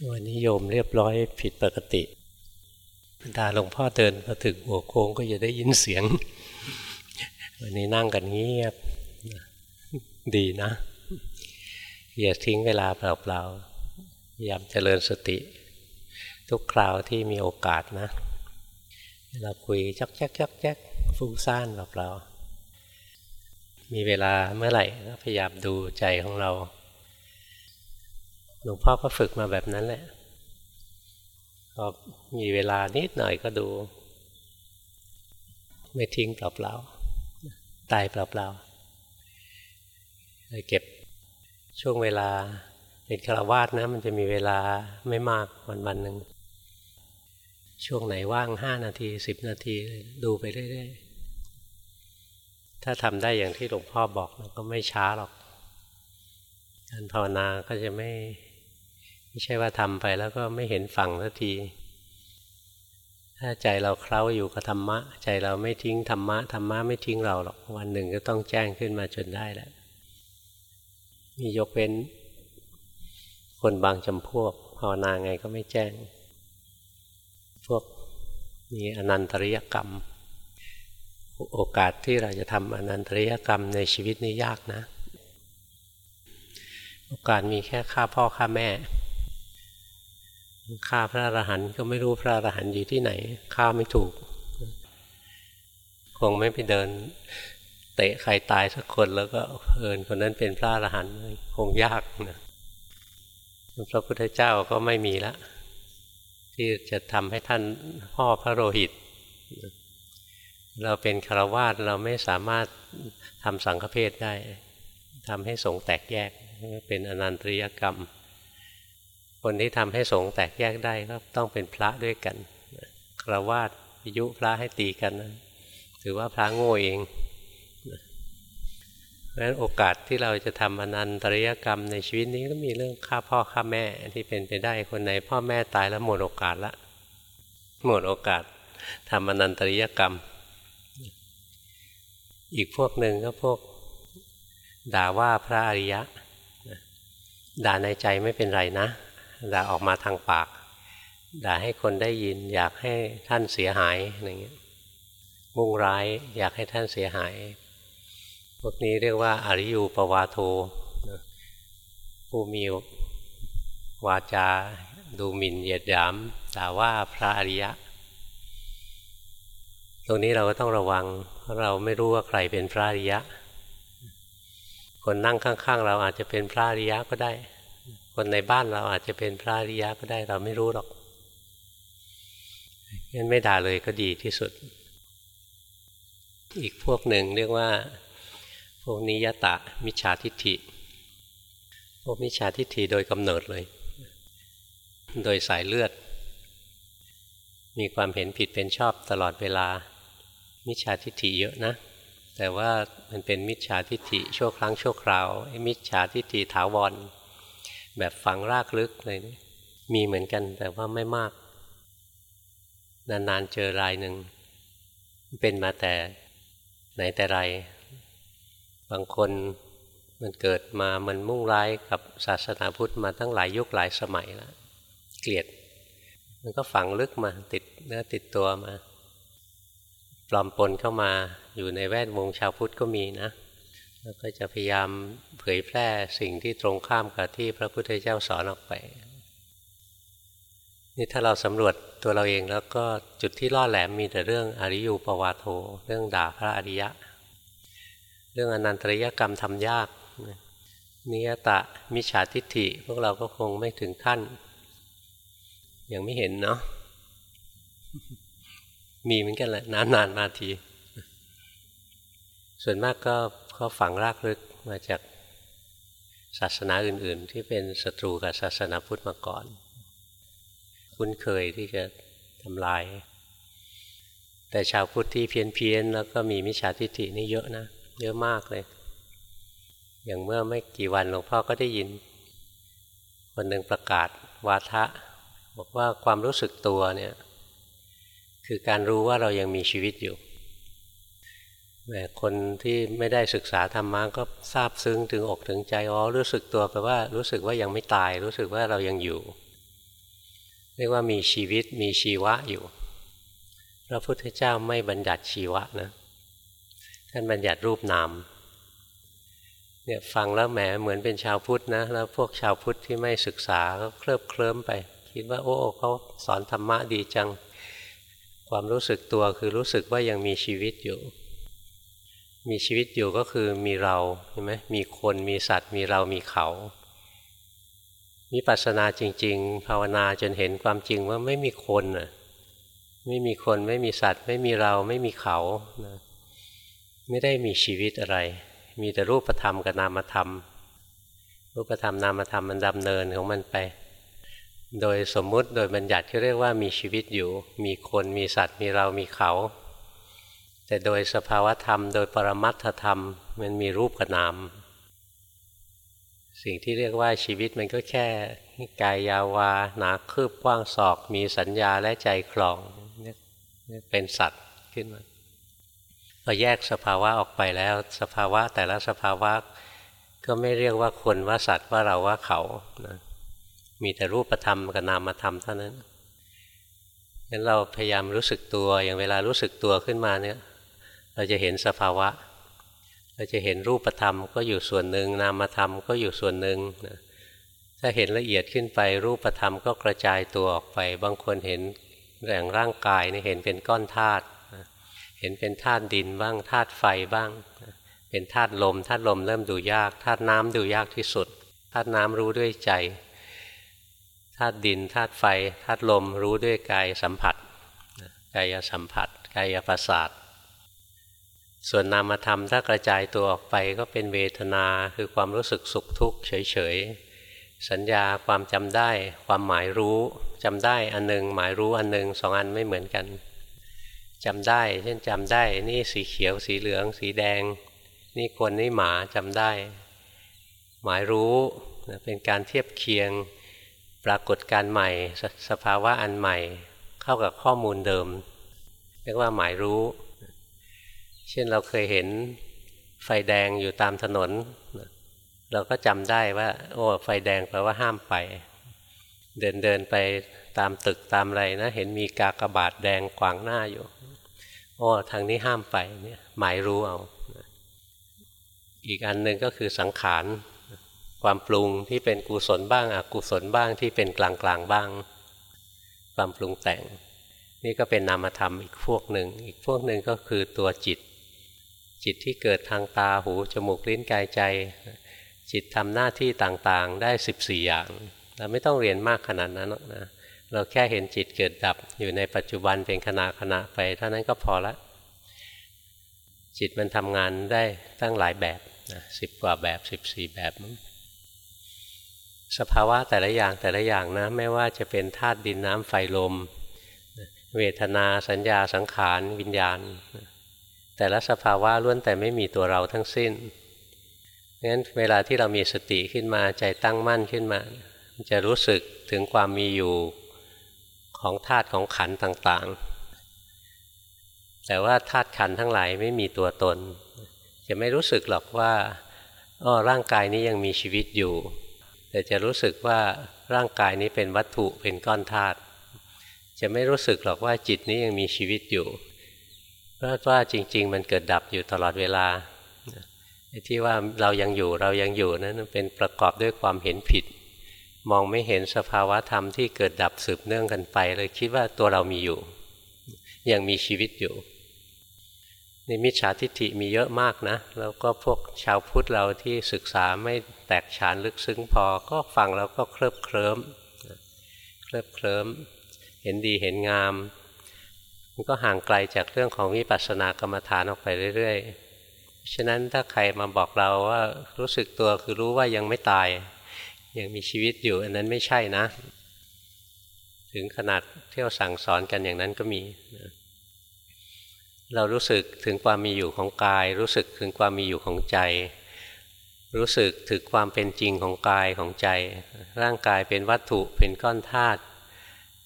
วันนี้โยมเรียบร้อยผิดปกติดาหลวงพ่อเดินพอถึงหัวโค้งก็จะได้ยินเสียง วันนี้นั่งกันเงียบดีนะ อย่าทิ้งเวลาเปล่าๆพยายามเจริญสติ ทุกคราวที่มีโอกาสนะ เราคุยจักแจ๊กจักแจ๊กฟุ้งซ่านเปล่าๆมีเวลาเมื่อไหร่ก็พยายามดูใจของเรา หลวงพ่อก็ฝึกมาแบบนั้นแหละพอมีเวลานิดหน่อยก็ดู ไม่ทิ้งเปล่าๆตายเปล่าๆเลยเก็บช่วงเวลาเป็นฆราวาสนะ มันจะมีเวลาไม่มากวันวันหนึ่งช่วงไหนว่างห้านาทีสิบนาทีดูไปเรื่อยๆถ้าทำได้อย่างที่หลวงพ่อบอกก็ไม่ช้าหรอก การภาวนาก็จะไม่ ไม่ใช่ว่าทำไปแล้วก็ไม่เห็นฝั่งสักที ถ้าใจเราเคล้าอยู่กับธรรมะ ใจเราไม่ทิ้งธรรมะธรรมะไม่ทิ้งเราหรอกวันหนึ่งก็ต้องแจ้งขึ้นมาจนได้แหละมียกเว้น คนบางจำพวกภาวนาไงก็ไม่แจ้ง พวกมีอนันตริยกรรม โอกาสที่เราจะทำอนันตริยกรรมในชีวิตนี่ยากนะ โอกาสมีแค่ฆ่าพ่อฆ่าแม่ ฆ่าพระอรหันต์ก็ไม่รู้พระอรหันต์อยู่ที่ไหนฆ่าไม่ถูก คงไม่ไปเดิน เตะใครตายสักคนแล้วก็เอิญคนนั้นเป็นพระอรหันต์คงยากนะพระพุทธเจ้าก็ไม่มีละที่จะทำให้ท่านพ่อพระโลหิต เราเป็นคารวาสเราไม่สามารถทำสังฆเพศได้ทำให้สงแตกแยกเป็นอนันตริยกรรม คนที่ทำให้สงแตกแยกได้ก็ต้องเป็นพระด้วยกันกระวาดยุพระให้ตีกันนะถือว่าพระโง่เองเพราะฉะนั้นโอกาสที่เราจะทำอนันตริยกรรมในชีวิตนี้ก็มีเรื่องฆ่าพ่อฆ่าแม่ที่เป็นไปได้คนไหนพ่อแม่ตายแล้วหมดโอกาสละหมดโอกาสทำอนันตริยกรรม อีกพวกหนึ่งก็พวกด่าว่าพระอริยะด่าในใจไม่เป็นไรนะ ด่าออกมาทางปาก ด่าให้คนได้ยิน อยากให้ท่านเสียหายอะไรเงี้ยมุ่งร้ายอยากให้ท่านเสียหาย พวกนี้เรียกว่าอริยูปวาโทผู้มีวาจาดูหมิ่นเหยียดหยามด่าว่าพระอริยะ ตรงนี้เราก็ต้องระวัง เพราะเราไม่รู้ว่าใครเป็นพระอริยะ คนนั่งข้าง ๆ เราอาจจะเป็นพระอริยะก็ได้ คนในบ้านเราอาจจะเป็นพระอริยะก็ได้เราไม่รู้หรอกงั้นไม่ด่าเลยก็ดีที่สุด อีกพวกหนึ่งเรียกว่า พวกนิยตะมิจฉาทิฏฐิ พวกมิจฉาทิฏฐิโดยกำเนิดเลย โดยสายเลือด มีความเห็นผิดเป็นชอบตลอดเวลา มิจฉาทิฏฐิเยอะนะ แต่ว่ามันเป็นมิจฉาทิฏฐิชั่วครั้งชั่วคราวมิจฉาทิฏฐิถาวร แบบฝังรากลึกเลยนี่มีเหมือนกันแต่ว่าไม่มาก นานๆเจอรายหนึ่ง เป็นมาแต่ไหนแต่ไร บางคนมันเกิดมามันมุ่งร้ายกับศาสนาพุทธมาตั้งหลายยุคหลายสมัยแล้วเกลียด มันก็ฝังลึกมาติดเนื้อติดตัวมา ปลอมปนเข้ามาอยู่ในแวดวงชาวพุทธก็มีนะ แล้วก็จะพยายามเผยแพร่สิ่งที่ตรงข้ามกับที่พระพุทธเจ้าสอนออกไปนี่ถ้าเราสำรวจตัวเราเองแล้วก็จุดที่ล่อแหลมมีแต่เรื่องอริยูปวาโท เรื่องด่าพระอริยะ เรื่องอนันตริยกรรมทำยากนิยตะมิจฉาทิฏฐิ พวกเราก็คงไม่ถึงขั้น ยังไม่เห็นเนาะมีเหมือนกันแหละนานๆมาที ส่วนมากก็ ก็ฝังรากลึกมาจากศาสนาอื่น ๆ ที่เป็นศัตรูกับศาสนาพุทธมาก่อน คุ้นเคยที่จะทำลาย แต่ชาวพุทธที่เพี้ยนๆแล้วก็มีมิจฉาทิฏฐินี่เยอะนะ เยอะมากเลย อย่างเมื่อไม่กี่วันหลวงพ่อก็ได้ยิน คนหนึ่งประกาศวาทะ บอกว่าความรู้สึกตัวเนี่ย คือการรู้ว่าเรายังมีชีวิตอยู่ แต่คนที่ไม่ได้ศึกษาธรรมะก็ทราบซึ้งถึงอกถึงใจอ๋อรู้สึกตัวแปลว่ารู้สึกว่ายังไม่ตาย รู้สึกว่าเรายังอยู่ เรียกว่ามีชีวิตมีชีวะอยู่พระพุทธเจ้าไม่บัญญัติชีวะนะท่านบัญญัติรูปนามเนี่ยฟังแล้วแหมเหมือนเป็นชาวพุทธนะแล้วพวกชาวพุทธที่ไม่ศึกษาก็เคลิบเคลิ้มไป คิดว่าโอ้เขาสอนธรรมะดีจัง ความรู้สึกตัวคือรู้สึกว่ายังมีชีวิตอยู่ มีชีวิตอยู่ก็คือมีเราใช่ไหมมีคนมีสัตว์ มีเรามีเขามีปัสนาจริง ๆ ภาวนาจนเห็นความจริงว่าไม่มีคนอะไม่มีคนไม่มีสัตว์ ไม่มีเราไม่มีเขานะไม่ได้มีชีวิตอะไร มีแต่รูปธรรมกับนามธรรม รูปธรรมนามธรรมมันดำเนินของมันไป โดยสมมุติโดยบัญญัติที่เรียกว่ามีชีวิตอยู่ มีคนมีสัตว์ มีเรามีเขา แต่โดยสภาวธรรม โดยปรมัตถธรรม มันมีรูปกับนาม สิ่งที่เรียกว่าชีวิตมันก็แค่กายยาวา หนาคืบกว้างศอก มีสัญญาและใจคลองเป็นสัตว์ขึ้นมาพอแยกสภาวะออกไปแล้ว สภาวะแต่ละสภาวะก็ไม่เรียกว่าคนว่าสัตว์ว่าเราว่าเขานะมีแต่รูปธรรมกับนามธรรมเท่านั้นงั้นเราพยายามรู้สึกตัวอย่างเวลารู้สึกตัวขึ้นมาเนี่ย เราจะเห็นสภาวะ เราจะเห็นรูปธรรมก็อยู่ส่วนหนึ่งนามธรรมก็อยู่ส่วนหนึ่งนะถ้าเห็นละเอียดขึ้นไปรูปธรรมก็กระจายตัวออกไป บางคนเห็นแรงร่างกายนี่เห็นเป็นก้อนธาตุเห็นเป็นธาตุดินบ้างธาตุไฟบ้าง เป็นธาตุลมธาตุลมเริ่มดูยากธาตุน้ำดูยากที่สุดธาตุน้ำรู้ด้วยใจธาตุดินธาตุไฟธาตุลมรู้ด้วยกายสัมผัสกายสัมผัสกายประสาท ส่วนนามธรรมถ้ากระจายตัวออกไปก็เป็นเวทนาคือความรู้สึกสุขทุกข์เฉยๆ สัญญาความจำได้ ความหมายรู้จำได้อันหนึ่งหมายรู้อันหนึ่งสองอันไม่เหมือนกันจำได้ เช่นจำได้นี่สีเขียวสีเหลือง สีแดง นี่คนนี่หมาจำได้ หมายรู้เป็นการเทียบเคียงปรากฏการใหม่สสภาวะอันใหม่ เข้ากับข้อมูลเดิม เรียกว่าหมายรู้ เช่นเราเคยเห็นไฟแดงอยู่ตามถนน เราก็จำได้ว่า โอ้ไฟแดงแปลว่าห้ามไป เดินเดินไปตามตึกตามอะไรนะ เห็นมีกากบาทแดงขวางหน้าอยู่ โอ้ทางนี้ห้ามไปเนี่ยหมายรู้เอาอีกอันหนึ่งก็คือสังขารความปรุงที่เป็นกุศลบ้างอกุศลบ้างที่เป็นกลางกลางบ้าง ความปรุงแต่ง นี่ก็เป็นนามธรรมอีกพวกหนึ่ง อีกพวกหนึ่งก็คือตัวจิต จิตที่เกิดทางตาหูจมูกลิ้นกายใจ จิตทำหน้าที่ต่างๆได้ 14 อย่าง เราไม่ต้องเรียนมากขนาดนั้นนะเราแค่เห็นจิตเกิดดับอยู่ในปัจจุบันเป็นขณะขณะไปเท่านั้นก็พอละจิตมันทำงานได้ตั้งหลายแบบนะสิบกว่าแบบสิบสี่แบบสภาวะแต่ละอย่างแต่ละอย่างนะไม่ว่าจะเป็นธาตุดินน้ำไฟลม เวทนาสัญญาสังขาร วิญญาณ แต่ละสภาวะล้วนแต่ไม่มีตัวเราทั้งสิ้นงั้นเวลาที่เรามีสติขึ้นมาใจตั้งมั่นขึ้นมา จะรู้สึกถึงความมีอยู่ของธาตุของขันต่างๆ แต่ว่าธาตุขันทั้งหลายไม่มีตัวตน จะไม่รู้สึกหรอกว่าอ้อร่างกายนี้ยังมีชีวิตอยู่ แต่จะรู้สึกว่าร่างกายนี้เป็นวัตถุเป็นก้อนธาตุจะไม่รู้สึกหรอกว่าจิตนี้ยังมีชีวิตอยู่ เพราะว่าจริง ๆ มันเกิดดับอยู่ตลอดเวลาที่ว่าเรายังอยู่เรายังอยู่นั้นเป็นประกอบด้วยความเห็นผิด มองไม่เห็นสภาวะธรรมที่เกิดดับสืบเนื่องกันไป เลยคิดว่าตัวเรามีอยู่ ยังมีชีวิตอยู่นี่มิจฉาทิฏฐิมีเยอะมากนะ แล้วก็พวกชาวพุทธเราที่ศึกษาไม่แตกฉานลึกซึ้งพอก็ฟังแล้วก็เคลิบเคลิ้มเคลิบเคลิ้มเห็นดีเห็นงาม มันก็ห่างไกลจากเรื่องของวิปัสสนากรรมฐานออกไปเรื่อยๆ ฉะนั้นถ้าใครมาบอกเราว่ารู้สึกตัวคือรู้ว่ายังไม่ตาย ยังมีชีวิตอยู่อันนั้นไม่ใช่นะ ถึงขนาดเที่ยวสั่งสอนกันอย่างนั้นก็มีเรารู้สึกถึงความมีอยู่ของกาย รู้สึกถึงความมีอยู่ของใจ รู้สึกถึงความเป็นจริงของกายของใจ ร่างกายเป็นวัตถุเป็นก้อนธาตุ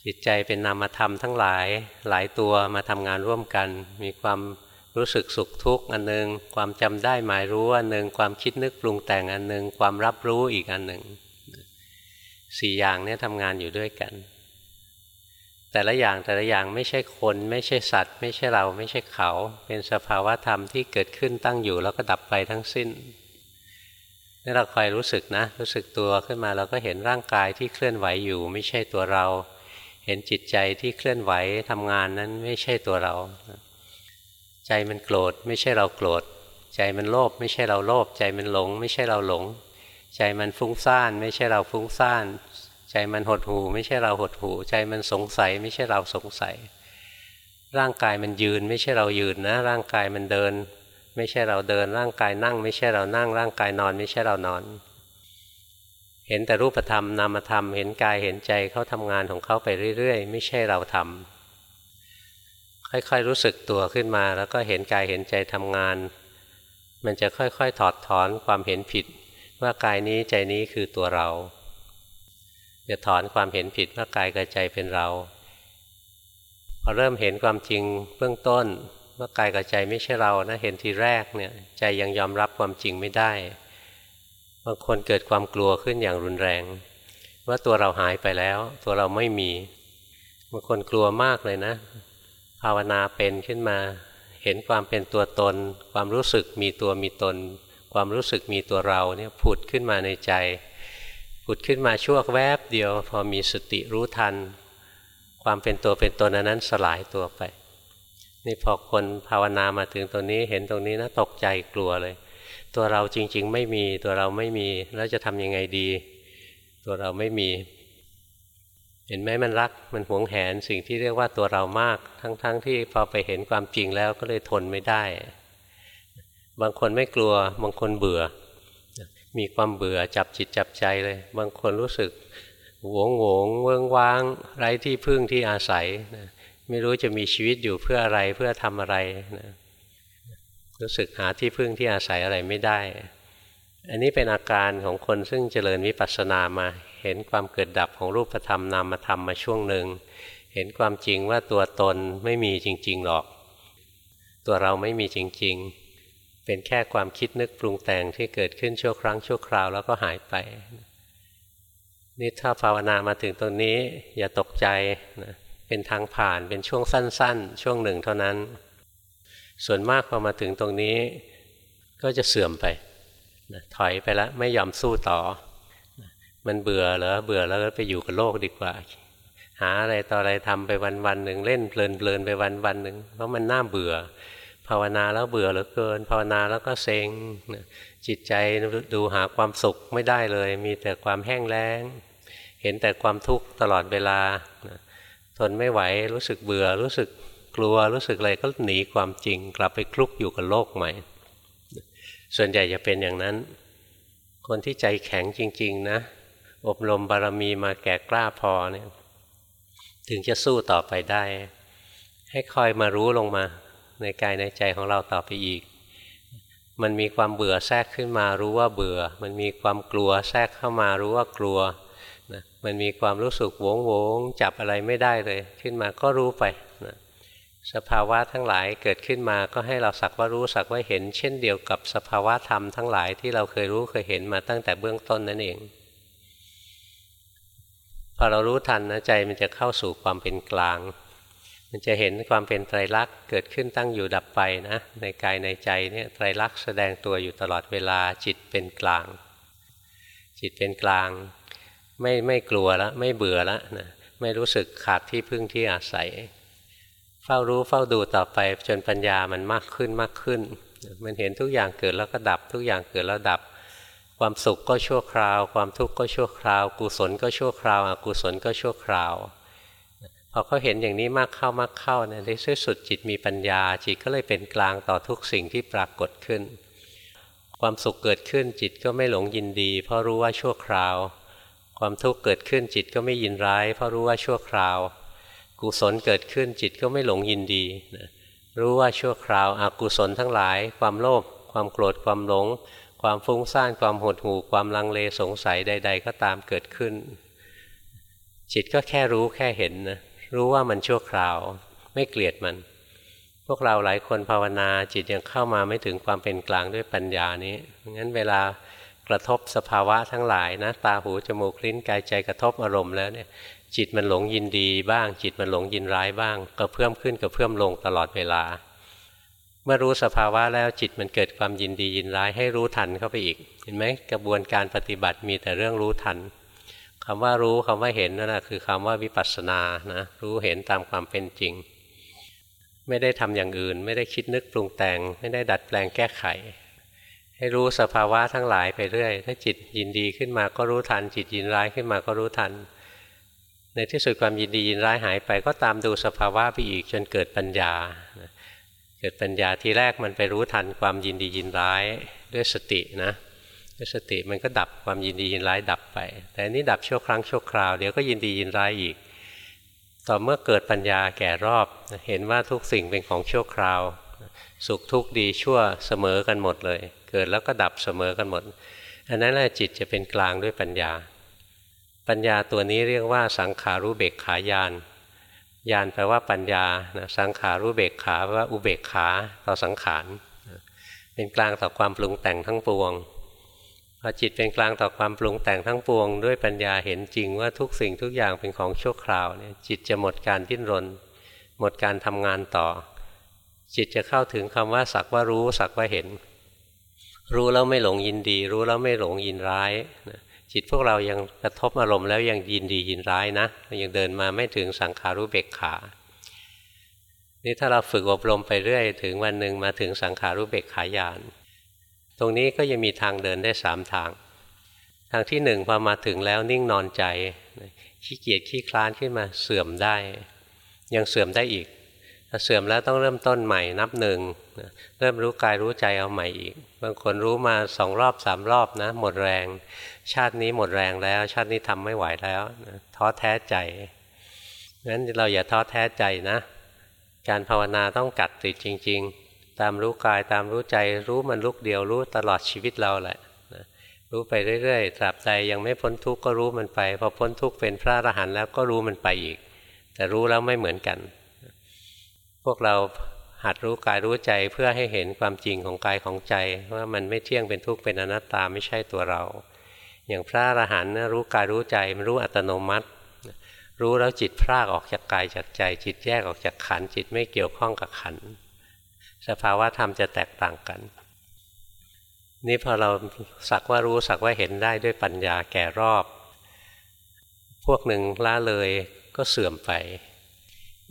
จิตใจเป็นนามธรรมทั้งหลายหลายตัวมาทำงานร่วมกัน มีความรู้สึกสุขทุกข์อันหนึ่งความจำได้หมายรู้อันหนึ่งความคิดนึกปรุงแต่งอันหนึ่งความรับรู้อีกอันหนึ่งสี่อย่างนี้ทำงานอยู่ด้วยกัน แต่ละอย่างแต่ละอย่างไม่ใช่คน ไม่ใช่สัตว์ ไม่ใช่เราไม่ใช่เขา เป็นสภาวะธรรมที่เกิดขึ้นตั้งอยู่แล้วก็ดับไปทั้งสิ้นนี่เราคอยรู้สึกนะ รู้สึกตัวขึ้นมาเราก็เห็นร่างกายที่เคลื่อนไหวอยู่ ไม่ใช่ตัวเรา เห็นจิตใจที่เคลื่อนไหวทำงานนั้นไม่ใช่ตัวเรา ใจมันโกรธไม่ใช่เราโกรธ ใจมันโลภไม่ใช่เราโลภ ใจมันหลง ไม่ใช่เราหลง ใจมันฟุ้งซ่าน ไม่ใช่เราฟุ้งซ่าน ใจมันหดหูไม่ใช่เราหดหูใจมันสงสัยไม่ใช่เราสงสัย ร่างกายมันยืนไม่ใช่เรายืนนะ ร่างกายมันเดิน ไม่ใช่เราเดิน ร่างกายนั่ง ไม่ใช่เรานั่ง ร่างกายนอน ไม่ใช่เรานอน เห็นแต่รูปธรรมนามธรรม เห็นกายเห็นใจเขาทำงานของเขาไปเรื่อยๆ ไม่ใช่เราทำค่อยๆรู้สึกตัวขึ้นมา แล้วก็เห็นกายเห็นใจทำงาน มันจะค่อยๆถอดถอนความเห็นผิด ว่ากายนี้ใจนี้คือตัวเราจะถอนความเห็นผิดว่ากายกับใจเป็นเราพอเริ่มเห็นความจริงเบื้องต้นว่ากายกับใจไม่ใช่เรานะเห็นทีแรกเนี่ยใจยังยอมรับความจริงไม่ได้ บางคนเกิดความกลัวขึ้นอย่างรุนแรง ว่าตัวเราหายไปแล้ว ตัวเราไม่มีบางคนกลัวมากเลยนะ ภาวนาเป็นขึ้นมา เห็นความเป็นตัวตน ความรู้สึกมีตัวมีตน ความรู้สึกมีตัวเราเนี่ยผุดขึ้นมาในใจ ผุดขึ้นมาชั่วแวบเดียว พอมีสติรู้ทัน ความเป็นตัวเป็นตนนั้นสลายตัวไป นี่พอคนภาวนามาถึงตรงนี้เห็นตรงนี้นะตกใจกลัวเลย ตัวเราจริง ๆ ไม่มีตัวเราไม่มีแล้วจะทำยังไงดี ตัวเราไม่มี เห็นไหมมันรักมันหวงแหนสิ่งที่เรียกว่าตัวเรามาก ทั้งๆทที่พอไปเห็นความจริงแล้วก็เลยทนไม่ได้ บางคนไม่กลัว บางคนเบื่อ มีความเบื่อจับจิตจับใจเลย บางคนรู้สึกหวงหวงเวิงว้าง ไร้ที่พึ่งที่อาศัยนะไม่รู้จะมีชีวิตอยู่เพื่ออะไรเพื่อทำอะไรนะ รู้สึกหาที่พึ่งที่อาศัยอะไรไม่ได้ อันนี้เป็นอาการของคนซึ่งเจริญวิปัสสนามาเห็นความเกิดดับของรูปธรรมนามธรรมมาช่วงหนึ่ง เห็นความจริงว่าตัวตนไม่มีจริง ๆหรอก ตัวเราไม่มีจริง ๆ เป็นแค่ความคิดนึกปรุงแต่งที่เกิดขึ้นชั่วครั้งชั่วคราวแล้วก็หายไปนี่ถ้าภาวนามาถึงตรงนี้อย่าตกใจนะเป็นทางผ่านเป็นช่วงสั้น ๆ ช่วงหนึ่งเท่านั้น ส่วนมากพอมาถึงตรงนี้ก็จะเสื่อมไปนะถอยไปแล้วไม่ยอมสู้ต่อ มันเบื่อเหรอเบื่อแล้วไปอยู่กับโลกดีกว่า หาอะไรต่ออะไรทำไปวันวันหนึ่งเล่นเพลินเพลินไปวันวันหนึ่งเพราะมันน่าเบื่อ ภาวนาแล้วเบื่อเหลือเกิน ภาวนาแล้วก็เซ็งจิตใจดูหาความสุขไม่ได้เลย มีแต่ความแห้งแล้ง เห็นแต่ความทุกข์ตลอดเวลาทนไม่ไหวรู้สึกเบื่อรู้สึก กลัวรู้สึกอะไรก็หนีความจริง กลับไปคลุกอยู่กับโลกใหม่ ส่วนใหญ่จะเป็นอย่างนั้น คนที่ใจแข็งจริง ๆ นะ อบรมบารมีมาแก่กล้าพอเนี่ยถึงจะสู้ต่อไปได้ ให้คอยมารู้ลงมา ในกายในใจของเราต่อไปอีก มันมีความเบื่อแทรกขึ้นมารู้ว่าเบื่อ มันมีความกลัวแทรกเข้ามารู้ว่ากลัวนะมันมีความรู้สึกโวงโวงจับอะไรไม่ได้เลย ขึ้นมาก็รู้ไป สภาวะทั้งหลายเกิดขึ้นมาก็ให้เราสักว่ารู้สักว่าเห็น เช่นเดียวกับสภาวะธรรมทั้งหลายที่เราเคยรู้เคยเห็นมาตั้งแต่เบื้องต้นนั่นเอง พอเรารู้ทันนะใจมันจะเข้าสู่ความเป็นกลาง มันจะเห็นความเป็นไตรลักษณ์เกิดขึ้นตั้งอยู่ดับไปนะในกายในใจเนี่ยไตรลักษณ์แสดงตัวอยู่ตลอดเวลาจิตเป็นกลาง จิตเป็นกลาง ไม่ไม่กลัวแล้วไม่เบื่อแล้วนะไม่รู้สึกขาดที่พึ่งที่อาศัย เฝ้ารู้เฝ้าดูต่อไปจนปัญญามันมากขึ้นมากขึ้น มันเห็นทุกอย่างเกิดแล้วก็ดับ ทุกอย่างเกิดแล้วดับ ความสุขก็ชั่วคราว ความทุกข์ก็ชั่วคราว กุศลก็ชั่วคราวอกุศลก็ชั่วคราวพอเขาเห็นอย่างนี้มากเข้ามากเข้าเนี่ยในที่สุดจิตมีปัญญา จิตก็เลยเป็นกลางต่อทุกสิ่งที่ปรากฏขึ้น ความสุขเกิดขึ้นจิตก็ไม่หลงยินดี เพราะรู้ว่าชั่วคราว ความทุกข์เกิดขึ้นจิตก็ไม่ยินร้าย เพราะรู้ว่าชั่วคราว กุศลเกิดขึ้นจิตก็ไม่หลงยินดีนะรู้ว่าชั่วคราวอกุศลทั้งหลาย ความโลภความโกรธความหลง ความฟุ้งซ่านความหดหู่ความลังเลสงสัยใด ๆ ก็ตามเกิดขึ้น จิตก็แค่รู้แค่เห็นนะรู้ว่ามันชั่วคราว ไม่เกลียดมัน พวกเราหลายคนภาวนาจิตยังเข้ามาไม่ถึงความเป็นกลางด้วยปัญญานี้งั้นเวลากระทบสภาวะทั้งหลายนะตาหูจมูกลิ้นกายใจกระทบอารมณ์แล้วเนี่ย จิตมันหลงยินดีบ้าง จิตมันหลงยินร้ายบ้าง ก็เพิ่มขึ้นก็เพิ่มลงตลอดเวลา เมื่อรู้สภาวะแล้วจิตมันเกิดความยินดียินร้ายให้รู้ทันเข้าไปอีก เห็นไหมกระบวนการปฏิบัติมีแต่เรื่องรู้ทันคำว่ารู้คำว่าเห็นนั่นแหะคือคำว่าวิปัสสนานะรู้เห็นตามความเป็นจริง ไม่ได้ทำอย่างอื่น ไม่ได้คิดนึกปรุงแต่ง ไม่ได้ดัดแปลงแก้ไข ให้รู้สภาวะทั้งหลายไปเรื่อย ถ้าจิตยินดีขึ้นมาก็รู้ทัน จิตยินร้ายขึ้นมาก็รู้ทัน ในที่สุดความยินดียินร้ายหายไป ก็ตามดูสภาวะไปอีกจนเกิดปัญญา เกิดปัญญาทีแรกมันไปรู้ทันความยินดียินร้ายด้วยสตินะด้วยสติมันก็ดับความยินดียินร้ายดับไป แต่นี้ดับชั่วครั้งชั่วคราวเดี๋ยวก็ยินดียินร้ายอีก ต่อเมื่อเกิดปัญญาแก่รอบเห็นว่าทุกสิ่งเป็นของชั่วคราว สุขทุกข์ดีชั่วเสมอกันหมดเลย เกิดแล้วก็ดับเสมอกันหมดอันนั้นแหละจิตจะเป็นกลางด้วยปัญญา ปัญญาตัวนี้เรียกว่าสังขารู้เบกขายานยานแปลว่าปัญญานะสังขารู้เบกขาแปลว่าอุเบกขาต่อสังขารเป็นกลางต่อความปรุงแต่งทั้งปวงพอจิตเป็นกลางต่อความปรุงแต่งทั้งปวง ด้วยปัญญาเห็นจริงว่าทุกสิ่งทุกอย่างเป็นของชั่วคราวเนี่ยจิตจะหมดการดิ้นรน หมดการทำงานต่อ จิตจะเข้าถึงคำว่าสักว่ารู้สักว่าเห็น รู้แล้วไม่หลงยินดี รู้แล้วไม่หลงยินร้าย จิตพวกเรายังกระทบอารมณ์แล้วยังยินดียินร้ายนะยังเดินมาไม่ถึงสังขารู้เบกขา นี่ถ้าเราฝึกอบรมไปเรื่อย ถึงวันหนึ่งมาถึงสังขารู้เบกขายานตรงนี้ก็ยังมีทางเดินได้สามทาง ทางที่หนึ่งพอมาถึงแล้วนิ่งนอนใจขี้เกียจขี้คลานขึ้นมาเสื่อมได้ ยังเสื่อมได้อีก เสื่อมแล้วต้องเริ่มต้นใหม่นับหนึ่งเริ่มรู้กายรู้ใจเอาใหม่อีก บางคนรู้มาสองรอบสามรอบนะหมดแรง ชาตินี้หมดแรงแล้ว ชาตินี้ทำไม่ไหวแล้วท้อแท้ใจงั้นเราอย่าท้อแท้ใจนะ การภาวนาต้องกัดติดจริง ๆ ตามรู้กายตามรู้ใจรู้มันลุกเดียวรู้ตลอดชีวิตเราแหละนะรู้ไปเรื่อยๆตราบใดยังไม่พ้นทุกข์ก็รู้มันไป พอพ้นทุกข์เป็นพระอรหันต์แล้วก็รู้มันไปอีก แต่รู้แล้วไม่เหมือนกัน พวกเราหัดรู้กายรู้ใจเพื่อให้เห็นความจริงของกายของใจ ว่ามันไม่เที่ยงเป็นทุกข์เป็นอนัตตาไม่ใช่ตัวเรา อย่างพระอรหันต์รู้กายรู้ใจมันรู้อัตโนมัติ รู้แล้วจิตพรากออกจากกายจากใจ จิตแยกออกจากขันจิตไม่เกี่ยวข้องกับขันสภาวะธรรมจะแตกต่างกัน นี่พอเราสักว่ารู้สักว่าเห็นได้ด้วยปัญญาแก่รอบ พวกหนึ่งละเลยก็เสื่อมไป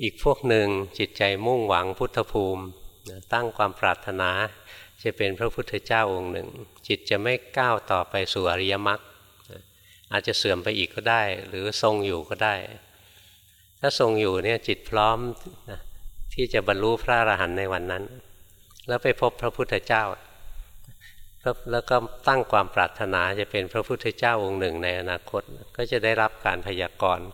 อีกพวกหนึ่งจิตใจมุ่งหวังพุทธภูมิตั้งความปรารถนาจะเป็นพระพุทธเจ้าองค์หนึ่ง จิตจะไม่ก้าวต่อไปสู่อริยมรรคอาจจะเสื่อมไปอีกก็ได้ หรือทรงอยู่ก็ได้ ถ้าทรงอยู่เนี่ยจิตพร้อมที่จะบรรลุพระอรหันต์ในวันนั้น แล้วไปพบพระพุทธเจ้า แล้วก็ตั้งความปรารถนาจะเป็นพระพุทธเจ้าองค์หนึ่งในอนาคต ก็จะได้รับการพยากรณ์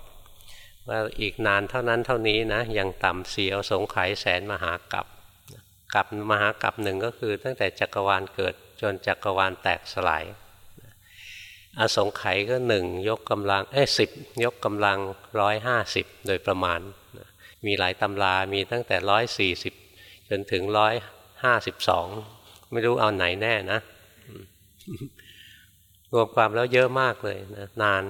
ว่าอีกนานเท่านั้นเท่านี้นะยังต่ำเสียสงไขยแสนมหากับกับมหากับหนึ่งก็คือ ตั้งแต่จักรวาลเกิดจนจักรวาลแตกสลายอสงไขยก็หนึ่งยกกำลังเอ้สิบยกกำลังร้อยห้าสิบโดยประมาณ มีหลายตำรามีตั้งแต่ร้อยสี่สิบจนถึงร้อยห้าสิบสองไม่รู้เอาไหนแน่นะ รวมความแล้วเยอะมากเลยนะนาน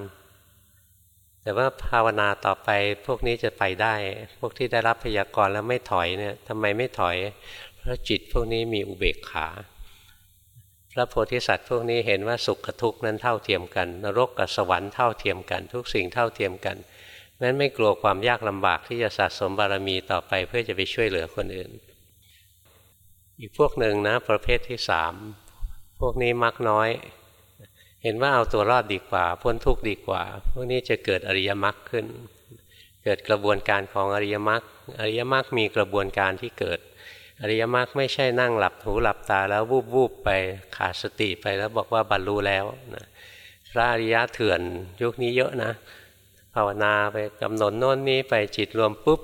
แต่ว่าภาวนาต่อไปพวกนี้จะไปได้ พวกที่ได้รับพยากรณ์แล้วไม่ถอยเนี่ยทำไมไม่ถอย เพราะจิตพวกนี้มีอุเบกขา พระโพธิสัตว์พวกนี้เห็นว่าสุขกับทุกข์นั้นเท่าเทียมกัน นรกกับสวรรค์เท่าเทียมกัน ทุกสิ่งเท่าเทียมกันนั้นไม่กลัวความยากลำบากที่จะสะสมบารมีต่อไปเพื่อจะไปช่วยเหลือคนอื่น อีกพวกหนึ่งนะประเภทที่สามพวกนี้มักน้อย เห็นว่าเอาตัวรอดดีกว่า พ้นทุกข์ดีกว่า พวกนี้จะเกิดอริยมรรคขึ้น เกิดกระบวนการของอริยมรรคอริยมรรคมีกระบวนการที่เกิด อริยมรรคไม่ใช่นั่งหลับหูหลับตาแล้ววูบวูบไปขาดสติไปแล้วบอกว่าบรรลุแล้วนะพระอริยะเถื่อนยุคนี้เยอะนะ ภาวนาไปกำหนดโน่นนี้ไปจิตรวมปุ๊บ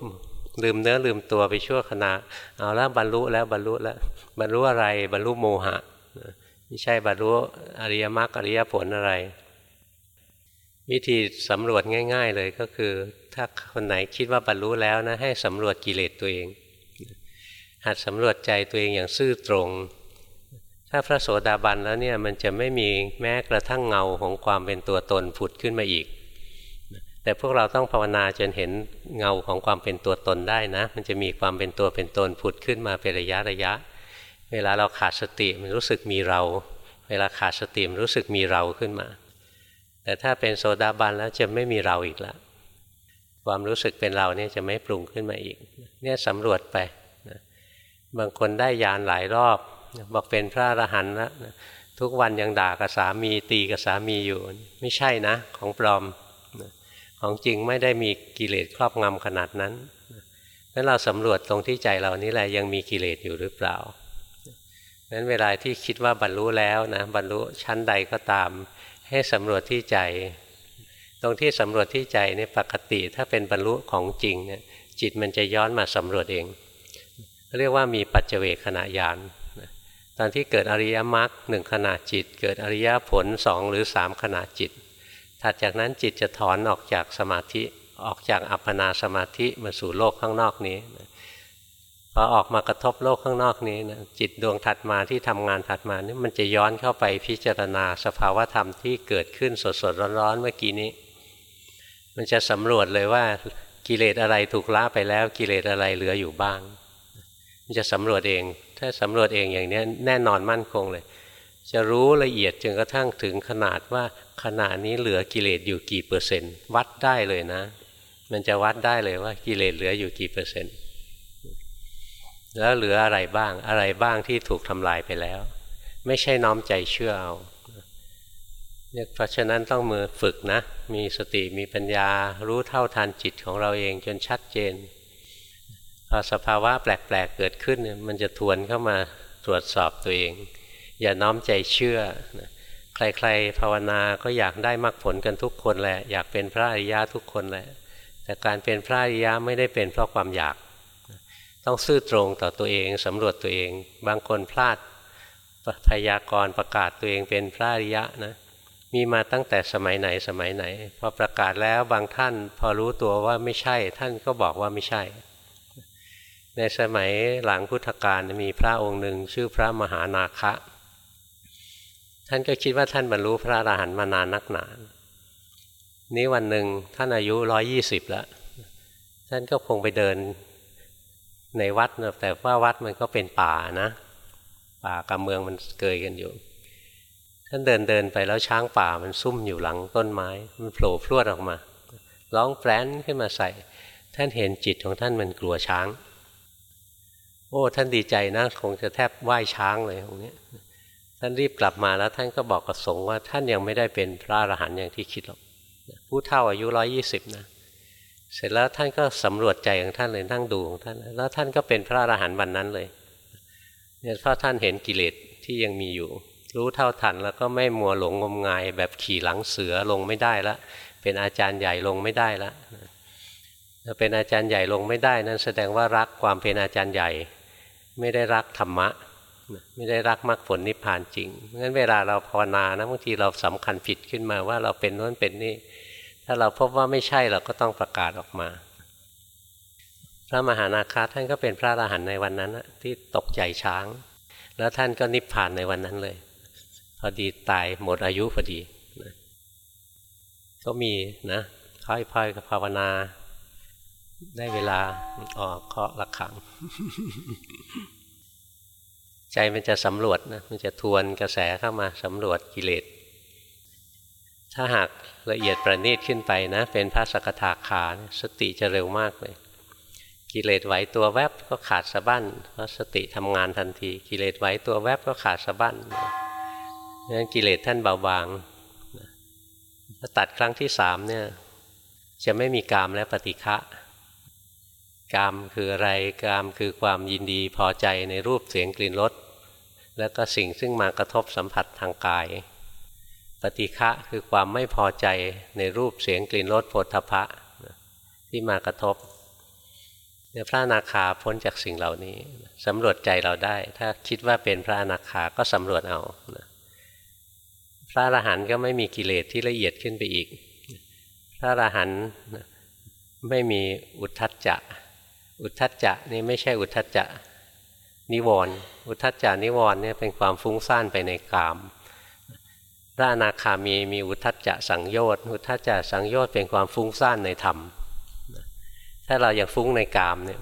ลืมเนื้อลืมตัวไปชั่วขณะเอาแล้วบรรลุแล้วบรรลุแล้วบรรลุอะไรบรรลุโมหะ ไม่ใช่บรรลุอริยมรรคอริยผลอะไร วิธีสำรวจง่าย ๆ เลยก็คือ ถ้าคนไหนคิดว่าบรรลุแล้วนะให้สำรวจกิเลสตัวเอง หัดสำรวจใจตัวเองอย่างซื่อตรง ถ้าพระโสดาบันแล้วเนี่ยมันจะไม่มีแม้กระทั่งเงาของความเป็นตัวตนผุดขึ้นมาอีก แต่พวกเราต้องภาวนาจนเห็นเงาของความเป็นตัวตนได้นะ มันจะมีความเป็นตัวเป็นตนผุดขึ้นมาเป็นระยะระยะ เวลาเราขาดสติมันรู้สึกมีเรา เวลาขาดสติมันรู้สึกมีเราขึ้นมา แต่ถ้าเป็นโซดาบันแล้วจะไม่มีเราอีกแล้วความรู้สึกเป็นเราเนี่ยจะไม่ปรุงขึ้นมาอีก เนี่ยสำรวจไปนะบางคนได้ยานหลายรอบ บอกเป็นพระอรหันต์แล้วนะทุกวันยังด่ากับสามีตีกับสามีอยู่ ไม่ใช่นะ ของปลอมนะของจริงไม่ได้มีกิเลสครอบงำขนาดนั้นนั้นเราสำรวจตรงที่ใจเรานี่แหละยังมีกิเลสอยู่หรือเปล่า นั้นเวลาที่คิดว่าบรรลุแล้วนะบรรลุชั้นใดก็ตาม ให้สำรวจที่ใจ ตรงที่สำรวจที่ใจนี่ปกติถ้าเป็นบรรลุของจริงเนี่ยจิตมันจะย้อนมาสำรวจเองเรียกว่ามีปัจเจเวขณะยานตอนที่เกิดอริยมรรคหนึ่งขณะจิต เกิดอริยผลสองหรือสามขณะจิต ถัดจากนั้นจิตจะถอนออกจากสมาธิออกจากอัปปนาสมาธิมาสู่โลกข้างนอกนี้ อออกมากระทบโลกข้างนอกนี้นะจิตดวงถัดมาที่ทำงานถัดมานี่มันจะย้อนเข้าไปพิจารณาสภาวธรรมที่เกิดขึ้นสดๆร้อนๆเมื่อกี้นี้ มันจะสำรวจเลยว่ากิเลสอะไรถูกละไปแล้วกิเลสอะไรเหลืออยู่บ้าง มันจะสำรวจเอง ถ้าสำรวจเองอย่างนี้แน่นอนมั่นคงเลย จะรู้ละเอียดจนกระทั่งถึงขนาดว่าขณะนี้เหลือกิเลสอยู่กี่เปอร์เซ็นต์ วัดได้เลยนะ มันจะวัดได้เลยว่ากิเลสเหลืออยู่กี่เปอร์เซ็นต์ แล้วเหลืออะไรบ้างอะไรบ้างที่ถูกทำลายไปแล้ว ไม่ใช่น้อมใจเชื่อเอาเนี่ยเพราะฉะนั้นต้องมือฝึกนะ มีสติมีปัญญารู้เท่าทันจิตของเราเองจนชัดเจนพอสภาวะแปลกๆเเกิดขึ้น มันจะทวนเข้ามาตรวจสอบตัวเอง อย่าน้อมใจเชื่อ ใครๆภาวนาก็อยากได้มรรคผลกันทุกคนแหละ อยากเป็นพระอริยะทุกคนแหละ แต่การเป็นพระอริยะไม่ได้เป็นเพราะความอยาก ต้องซื่อตรงต่อตัวเองสำรวจตัวเอง บางคนพลาดพยากรณ์ประกาศตัวเองเป็นพระอริยะนะมีมาตั้งแต่สมัยไหนสมัยไหน พอประกาศแล้วบางท่านพอรู้ตัวว่าไม่ใช่ ท่านก็บอกว่าไม่ใช่ ในสมัยหลังพุทธกาลมีพระองค์หนึ่งชื่อพระมหานาคะ ท่านก็คิดว่าท่านบรรลุพระอรหันต์มานานนักหนา นี้วันหนึ่งท่านอายุร้อยี่สิบแล้ว ท่านก็คงไปเดิน ในวัดแต่ว่าวัดมันก็เป็นป่านะ ป่ากับเมืองมันเกยกันอยู่ท่านเดินเดินไปแล้วช้างป่ามันซุ่มอยู่หลังต้นไม้ มันโผล่พรวดออกมาร้องแปรนขึ้นมาใส่ ท่านเห็นจิตของท่านมันกลัวช้าง โอ้ ท่านดีใจนะคงจะแทบไหว้ช้างเลยตรงนี้ท่านรีบกลับมาแล้วท่านก็บอกกับสงฆ์ว่าท่านยังไม่ได้เป็นพระอรหันต์อย่างที่คิดหรอกผู้เท่าอายุร้อยี่สิบนะ เสร็จแล้วท่านก็สำรวจใจของท่านเลยนั่งดูของท่าน แล้วท่านก็เป็นพระอรหันต์วันนั้นเลยเนี่ยเพราะท่านเห็นกิเลสที่ยังมีอยู่ รู้เท่าทันแล้วก็ไม่มัวหลงงมงาย แบบขี่หลังเสือลงไม่ได้ละเป็นอาจารย์ใหญ่ลงไม่ได้ละถ้าเป็นอาจารย์ใหญ่ลงไม่ได้นั่นแสดงว่ารักความเป็นอาจารย์ใหญ่ ไม่ได้รักธรรมะไม่ได้รักมรรคผลนิพพานจริงงั้นเวลาเราภาวนานะบางทีเราสำคัญผิดขึ้นมาว่าเราเป็นโน้นเป็นนี่ ถ้าเราพบว่าไม่ใช่เราก็ต้องประกาศออกมา พระมหานาคาท่านก็เป็นพระอรหันต์ในวันนั้นที่ตกใจช้าง แล้วท่านก็นิพพานในวันนั้นเลย พอดีตายหมดอายุพอดีก็มีนะค่อยๆกับภาวนา ได้เวลาออกเคาะระฆัง ใจมันจะสำรวจนะมันจะทวนกระแสเข้ามาสำรวจกิเลส ถ้าหากละเอียดประณีตขึ้นไปนะ เป็นพระสกทาคาสติจะเร็วมากเลย กิเลสไหวตัวแวบก็ขาดสะบั้นเพราะสติทำงานทันที กิเลสไหวตัวแวบก็ขาดสะบั้นนั้นกิเลสท่านเบาบางถ้าตัดครั้งที่สามเนี่ยจะไม่มีกามและปฏิฆะกามคืออะไรกามคือความยินดีพอใจในรูปเสียงกลิ่นรสแล้วก็สิ่งซึ่งมากระทบสัมผัสทางกาย ปฏิฆะคือความไม่พอใจในรูปเสียงกลิ่นรสโผฏฐพะที่มากระทบเนี่ยพระนาคาพ้นจากสิ่งเหล่านี้สำรวจใจเราได้ ถ้าคิดว่าเป็นพระนาคาก็สำรวจเอาพระอรหันต์ก็ไม่มีกิเลสที่ละเอียดขึ้นไปอีก พระอรหันต์ไม่มีอุทธัจจะ อุทธัจจะนี่ไม่ใช่อุทธัจจะนิวรณ์อุทธัจจานิวรณ์เนี่ยเป็นความฟุ้งซ่านไปในกาม พระอนาคามีมีอุทัจจะสังโยชน์อุทัจจะสังโยชน์เป็นความฟุ้งซ่านในธรรม ถ้าเราอยากฟุ้งในกามเนี่ย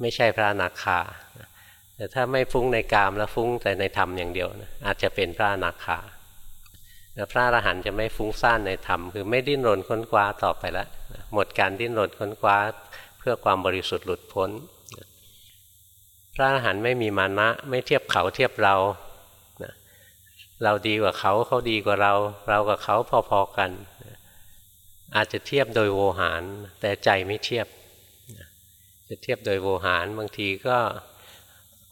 ไม่ใช่พระอนาคา แต่ถ้าไม่ฟุ้งในกามแล้วฟุ้งแต่ในธรรมอย่างเดียวนะอาจจะเป็นพระอนาคาแต่พระอรหันต์จะไม่ฟุ้งซ่านในธรรม คือไม่ดิ้นรนค้นคว้าต่อไปแล้วหมดการดิ้นรนค้นคว้าเพื่อความบริสุทธิ์หลุดพ้น พระอรหันต์ไม่มีมานะ ไม่เทียบเขาเทียบเรา เราดีกว่าเขาเขาดีกว่าเรา เรากับเขาพอๆกัน อาจจะเทียบโดยโวหาร แต่ใจไม่เทียบ จะเทียบโดยโวหารบางทีก็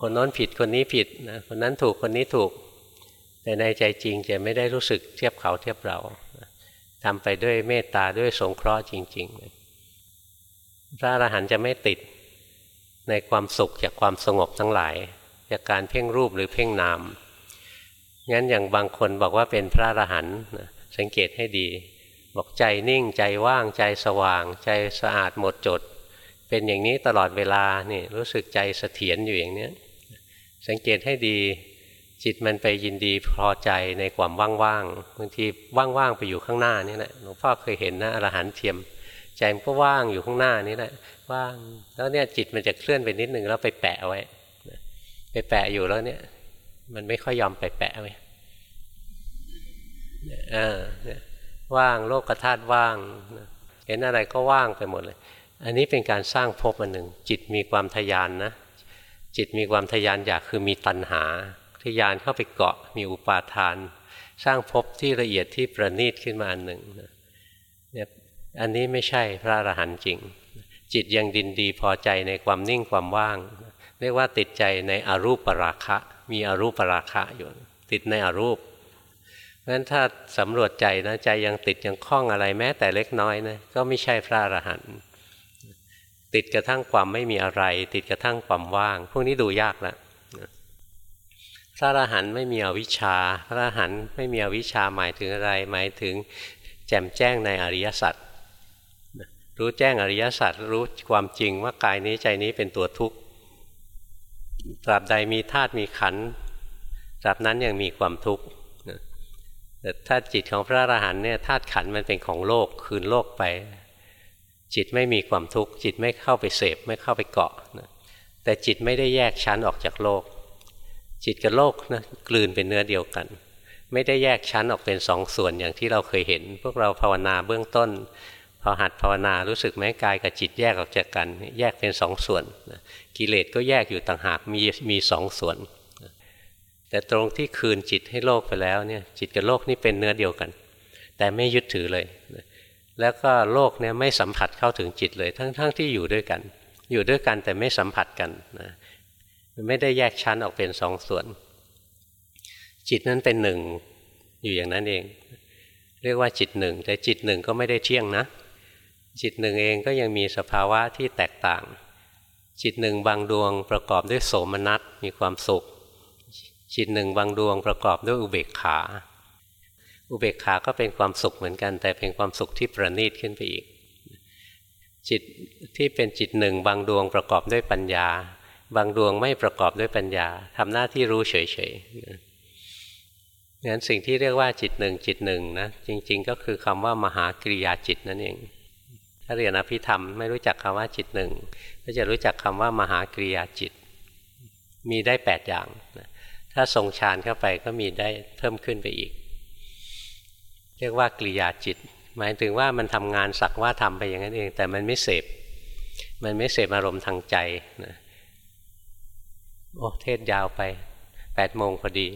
คนน้นผิดคนนี้ผิดนะคนนั้นถูกคนนี้ถูก แต่ในใจจริงจะไม่ได้รู้สึกเทียบเขาเทียบเราทำไปด้วยเมตตาด้วยสงเคราะห์จริง ๆ พระอรหันต์จะไม่ติดในความสุขจากความสงบทั้งหลาย จากการเพ่งรูปหรือเพ่งนาม งั้นอย่างบางคนบอกว่าเป็นพระอรหันต์สังเกตให้ดี บอกใจนิ่งใจว่างใจสว่าง ใจสะอาดหมดจด เป็นอย่างนี้ตลอดเวลานี่รู้สึกใจเสถียรอยู่อย่างนี้สังเกตให้ดี จิตมันไปยินดีพอใจในความว่างๆบางทีว่างๆไปอยู่ข้างหน้านี่แหละหลวงพ่อเคยเห็นนะอรหันต์เทียมใจมันก็ว่างอยู่ข้างหน้านี่แหละว่างแล้วเนี่ยจิตมันจะเคลื่อนไปนิดนึงแล้วไปแปะไว้ไปแปะอยู่แล้วเนี่ย มันไม่ค่อยยอมไปแปะไว้ว่างโลกธาตุว่าง เห็นอะไรก็ว่างไปหมดเลย อันนี้เป็นการสร้างภพอันหนึ่ง จิตมีความทยานนะ จิตมีความทยานอยากคือมีตัณหา ทยานเข้าไปเกาะมีอุปาทาน สร้างภพที่ละเอียดที่ประณีตขึ้นมาอันหนึ่งเนี่ยอันนี้ไม่ใช่พระอรหันต์จริง จิตยังดินดีพอใจในความนิ่งความว่าง เรียกว่าติดใจในอรูปปราคะ มีอรูปราคะอยู่ ติดในอรูปเพราะฉะนั้นถ้าสำรวจใจนะใจยังติดยังคล้องอะไรแม้แต่เล็กน้อยนะก็ไม่ใช่พระอรหันต์ติดกระทั่งความไม่มีอะไร ติดกระทั่งความว่าง พวกนี้ดูยากแล้วพระอรหันต์ไม่มีอวิชชา พระอรหันต์ไม่มีอวิชชาหมายถึงอะไร หมายถึงแจ่มแจ้งในอริยสัจรู้แจ้งอริยสัจรู้ความจริงว่ากายนี้ใจนี้เป็นตัวทุกข์ ตราบใดมีธาตุมีขันตราบนั้นยังมีความทุกข์แต่ถ้าจิตของพระอรหันต์เนี่ยธาตุขันมันเป็นของโลกคืนโลกไป จิตไม่มีความทุกข์จิตไม่เข้าไปเสพไม่เข้าไปเกาะนะแต่จิตไม่ได้แยกชั้นออกจากโลก จิตกับโลกนะกลืนเป็นเนื้อเดียวกัน ไม่ได้แยกชั้นออกเป็นสองส่วนอย่างที่เราเคยเห็น พวกเราภาวนาเบื้องต้น พอหัดภาวนารู้สึกไหมกายกับจิตแยกออกจากกัน แยกเป็นสองส่วนกิเลสก็แยกอยู่ต่างหากมีมีสองส่วน แต่ตรงที่คืนจิตให้โลกไปแล้วเนี่ยจิตกับโลกนี่เป็นเนื้อเดียวกัน แต่ไม่ยึดถือเลย แล้วก็โลกเนี่ยไม่สัมผัสเข้าถึงจิตเลย ทั้งๆทที่อยู่ด้วยกัน อยู่ด้วยกันแต่ไม่สัมผัสกันนะไม่ได้แยกชั้นออกเป็นสองส่วน จิตนั้นเป็นหนึ่งอยู่อย่างนั้นเอง เรียกว่าจิตหนึ่งแต่จิตหนึ่งก็ไม่ได้เที่ยงนะ จิตหนึ่งเองก็ยังมีสภาวะที่แตกต่าง จิตหนึ่งบางดวงประกอบด้วยโสมนัสมีความสุข จิตหนึ่งบางดวงประกอบด้วยอุเบกขา อุเบกขาก็เป็นความสุขเหมือนกัน แต่เป็นความสุขที่ประณีตขึ้นไปอีก จิตที่เป็นจิตหนึ่งบางดวงประกอบด้วยปัญญา บางดวงไม่ประกอบด้วยปัญญาทำหน้าที่รู้เฉยๆงั้นสิ่งที่เรียกว่าจิตหนึ่งจิตหนึ่งนะจริงๆ ก็คือคำว่ามหากริยาจิตนั่นเอง ถ้าเรียนอภิธรรมไม่รู้จักคำว่าจิตหนึ่งก็จะรู้จักคำว่ามหากริยาจิต มีได้แปดอย่างถ้าทรงฌานเข้าไปก็มีได้เพิ่มขึ้นไปอีก เรียกว่ากริยาจิต หมายถึงว่ามันทำงานสักว่าทำไปอย่างนั้นเอง แต่มันไม่เสพมันไม่เสพอารมณ์ทางใจนะโอ้เทศยาวไปแปดโมงพอดี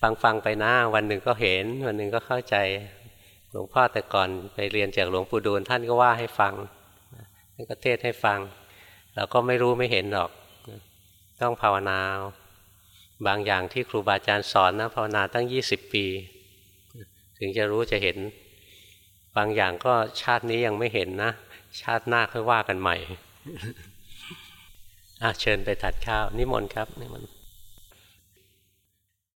ฟังฟังไปน้าวันหนึ่งก็เห็น วันหนึ่งก็เข้าใจ ลวงพ่อแต่ก่อนไปเรียนจากหลวงปู่ดูลท่านก็ว่าให้ฟังท่านก็เทศให้ฟัง เราก็ไม่รู้ไม่เห็นหรอก ต้องภาวนา บางอย่างที่ครูบาอาจารย์สอนนะภาวนาตั้งยี่สิบปี ถึงจะรู้จะเห็น บางอย่างก็ชาตินี้ยังไม่เห็นนะ ชาติหน้าค่อยว่ากันใหม่อะเชิญไปถัดข้าว นิมนต์ครับนิมนต์